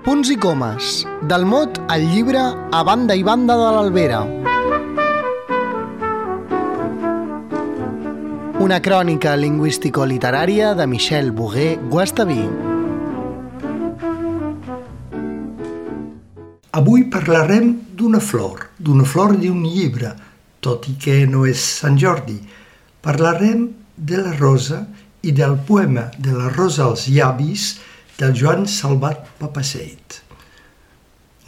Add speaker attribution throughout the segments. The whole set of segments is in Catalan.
Speaker 1: Punts i comes. Del mot al llibre a banda i banda de l'Albera. Una crònica lingüístico-literària de Michel Boguer Guastaví.
Speaker 2: Avui parlarem d'una flor, d'una flor d'un llibre, tot i que no és Sant Jordi. Parlarem de la rosa i del poema de la rosa als llavis del Joan Salvat Papaseit.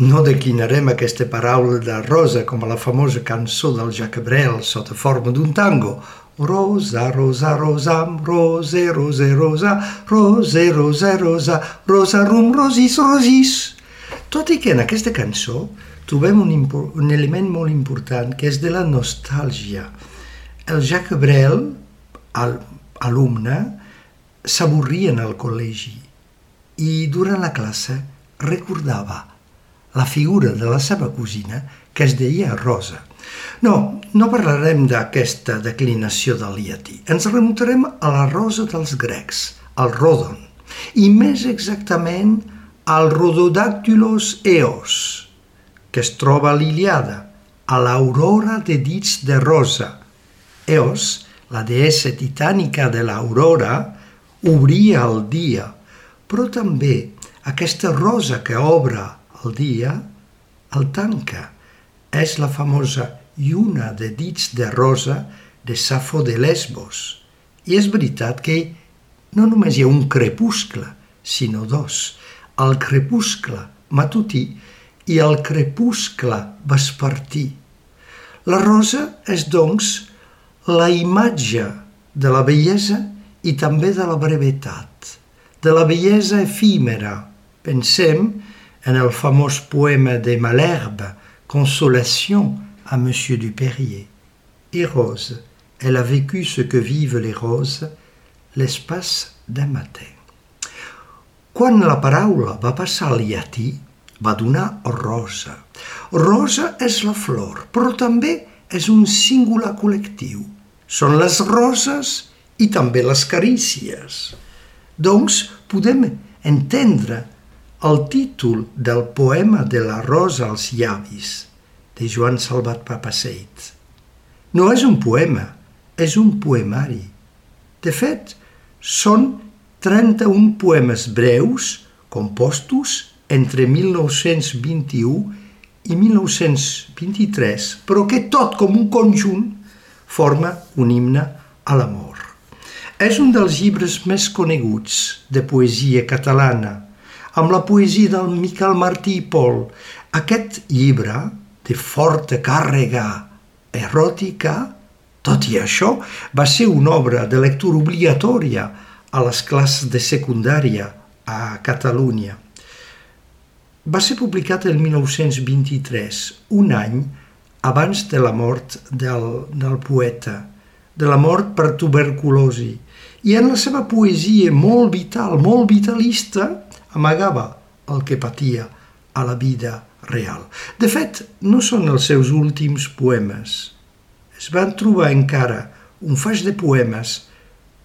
Speaker 2: No declinarem aquesta paraula de rosa com a la famosa cançó del Jacques Brel sota forma d'un tango. Rosa, rosa, rosam, rose, rose, rosa, rose, rosa, rosa, rosa, rum, rosis, rosis. Tot i que en aquesta cançó trobem un, un element molt important que és de la nostàlgia. El Jacques Brel, al alumne, s'avorrien al col·legi i durant la classe recordava la figura de la seva cosina que es deia Rosa. No, no parlarem d'aquesta declinació del llatí. Ens remuntarem a la rosa dels grecs, al Rodon, i més exactament al Rododactylos eos, que es troba a l'Iliada, a l'aurora de dits de rosa. Eos, la deessa titànica de l'aurora, obria el dia, però també aquesta rosa que obre el dia el tanca. És la famosa lluna de dits de rosa de Safo de Lesbos. I és veritat que no només hi ha un crepuscle, sinó dos. El crepuscle matutí i el crepuscle vespertí. La rosa és, doncs, la imatge de la bellesa i també de la brevetat, de la bellesa efímera. Pensem en el famós poema de Malherbe, Consolation à Monsieur Dupérier. Et Rose, elle a vécu ce que vivent les roses l'espace d'un matin. Quan la paraula va passar al llatí, va donar rosa. Rosa és la flor, però també és un singular col·lectiu. Són les roses i també les carícies. Doncs podem entendre el títol del poema de la rosa als llavis de Joan Salvat Papaseit. No és un poema, és un poemari. De fet, són 31 poemes breus compostos entre 1921 i 1923, però que tot com un conjunt forma un himne a l'amor. És un dels llibres més coneguts de poesia catalana, amb la poesia del Miquel Martí i Pol. Aquest llibre, de forta càrrega eròtica, tot i això, va ser una obra de lectura obligatòria a les classes de secundària a Catalunya. Va ser publicat el 1923, un any abans de la mort del, del poeta, de la mort per tuberculosi. I en la seva poesia molt vital, molt vitalista, amagava el que patia a la vida real. De fet, no són els seus últims poemes. Es van trobar encara un faix de poemes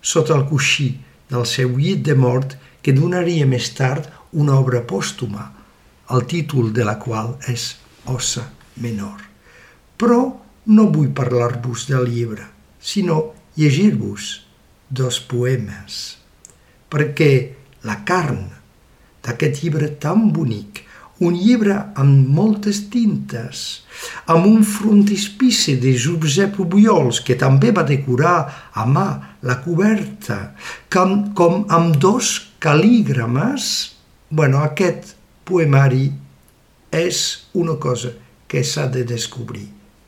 Speaker 2: sota el coixí del seu llit de mort que donaria més tard una obra pòstuma, el títol de la qual és Ossa Menor. Però no vull parlar-vos del llibre, sinó llegir-vos dos poemes, perquè la carn d'aquest llibre tan bonic, un llibre amb moltes tintes, amb un frontispici de Josep Obiols, que també va decorar a mà la coberta, com, com amb dos cal·lígrames, bueno, aquest poemari és una cosa que s'ha de descobrir,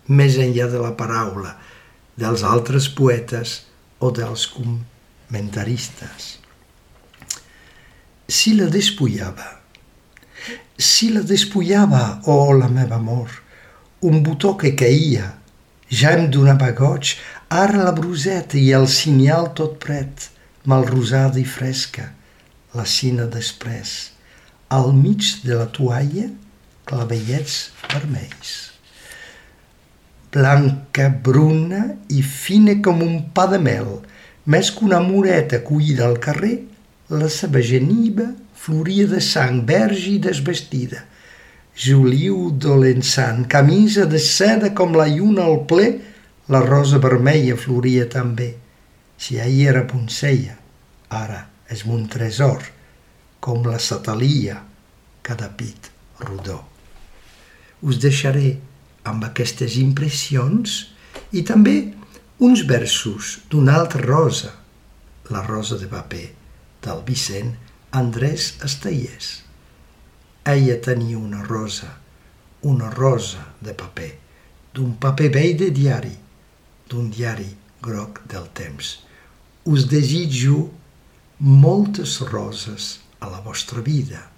Speaker 2: més enllà de la paraula, dels altres poetes o dels comentaristes. Si la despullava, si la despullava, oh, la meva amor, un botó que caïa, ja em donava goig, ara la bruseta i el senyal tot pret, mal rosada i fresca, la cina després al mig de la toalla clavellets vermells. Blanca, bruna i fina com un pa de mel, més que una moreta collida al carrer, la seva geniva floria de sang verge i desvestida. Juliu dolençant, camisa de seda com la lluna al ple, la rosa vermella floria també. Si ahir era poncella, ara és un tresor, com la satalia, cada pit rodó. Us deixaré amb aquestes impressions i també uns versos d'una altra rosa, la rosa de paper, del Vicent Andrés Estaiers. Ella tenia una rosa, una rosa de paper, d'un paper vell de diari, d'un diari groc del temps. Us desitjo moltes roses a la vostra vida.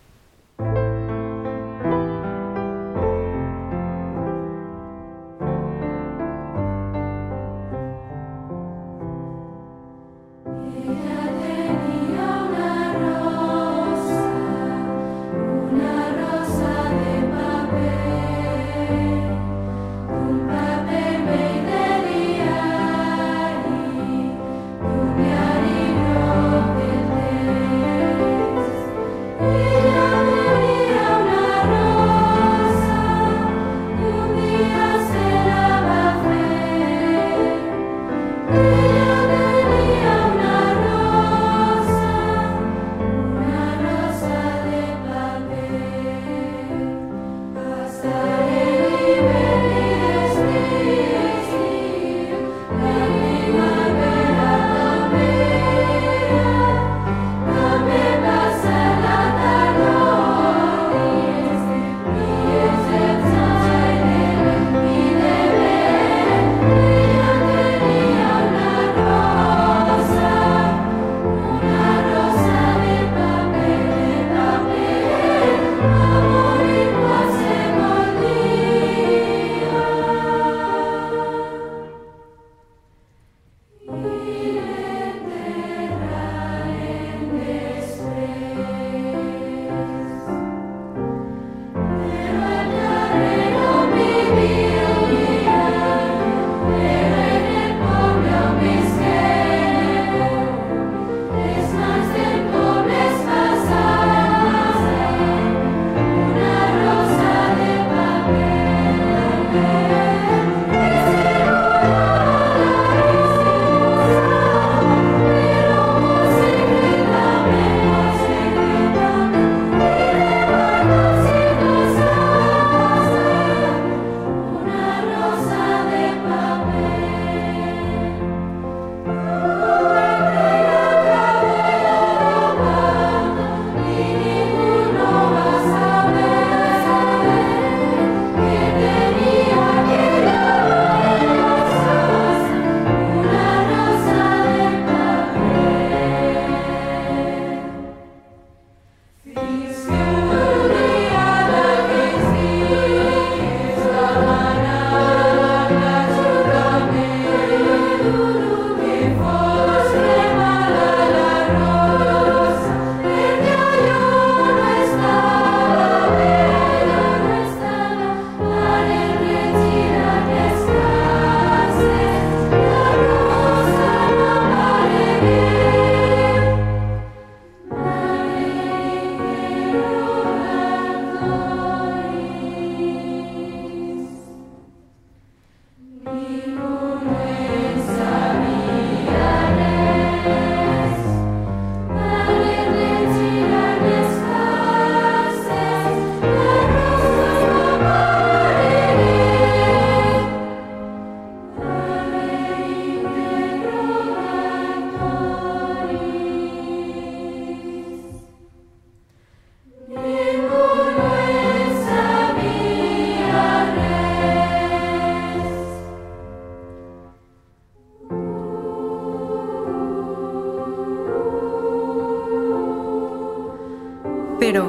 Speaker 3: Però,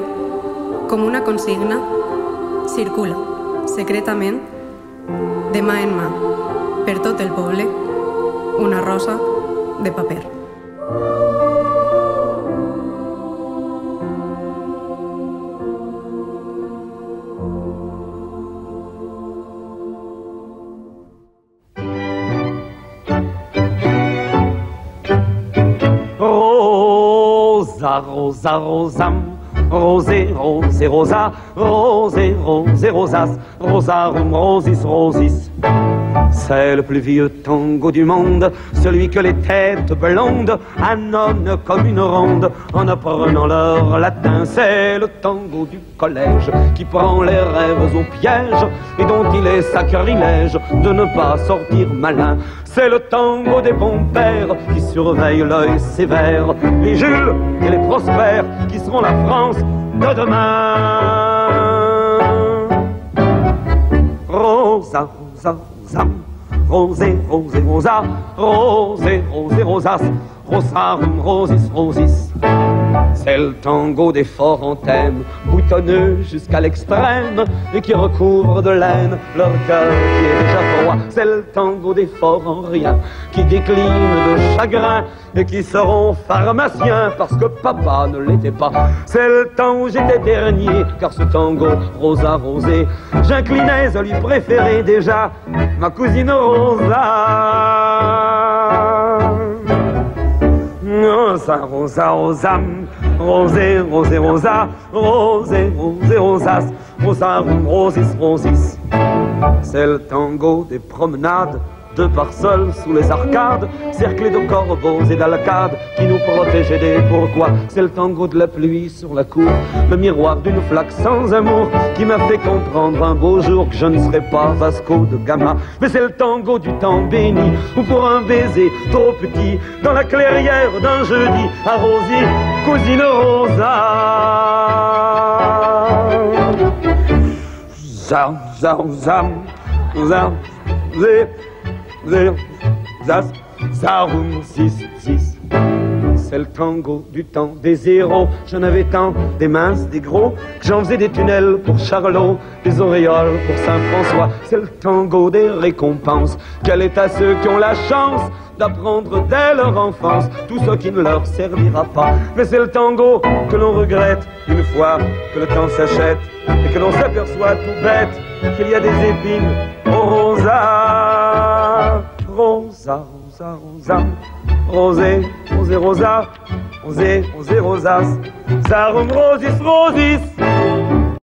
Speaker 3: com una consigna, circula, secretament, de mà en mà, per tot el poble, una rosa de paper.
Speaker 4: Rosa, rosa, rosam, rosé, rosé, rosa, rosé, rosé, rosas, rosarum, rosis, rosis. C'est le plus vieux tango du monde, celui que les têtes blondes annonnent comme une ronde en apprenant leur latin. C'est le tango du collège qui prend les rêves au piège et dont il est sacrilège de ne pas sortir malin. C'est le tango des bons pères qui surveillent l'œil sévère, les Jules et les prospères qui seront la France de demain. Rosa, rosé, rosé, rosa, rosé, rosé, rosas, rosarum, rosis, rosis. C'est le tango des forts en thème, boutonneux jusqu'à l'extrême, et qui recouvre de laine leur cœur qui est déjà froid. C'est le tango des forts en rien, qui décline de chagrin, et qui seront pharmaciens parce que papa ne l'était pas. C'est le temps où j'étais dernier, car ce tango rosa rosé, j'inclinais à lui préférer déjà ma cousine Rosa. Rosa, rosa, rosa, rosé, rosé, rosa, rosé, rosé, rosas, rosarum, rosis, rosis. C'est le tango des promenades de parsoles sous les arcades, cerclés de corbeaux et d'alcades qui nous protégeaient des pourquoi. C'est le tango de la pluie sur la cour, le miroir d'une flaque sans amour qui m'a fait comprendre un beau jour que je ne serais pas Vasco de Gama. Mais c'est le tango du temps béni, ou pour un baiser trop petit, dans la clairière d'un jeudi, arrosé, cousine Rosa. Zam, zam, zam, zam, zé, zas, zarum, six, six. C'est le tango du temps des héros. J'en avais tant, des minces, des gros, que j'en faisais des tunnels pour Charlot, des auréoles pour Saint-François. C'est le tango des récompenses. Quel est à ceux qui ont la chance d'apprendre dès leur enfance tout ce qui ne leur servira pas? Mais c'est le tango que l'on regrette une fois que le temps s'achète et que l'on s'aperçoit tout bête qu'il y a des épines au rosa. Rosa, rosa, rosa, rosé, rosé, rosa, rosé, rosé, rosas, sarum rosis, rosis.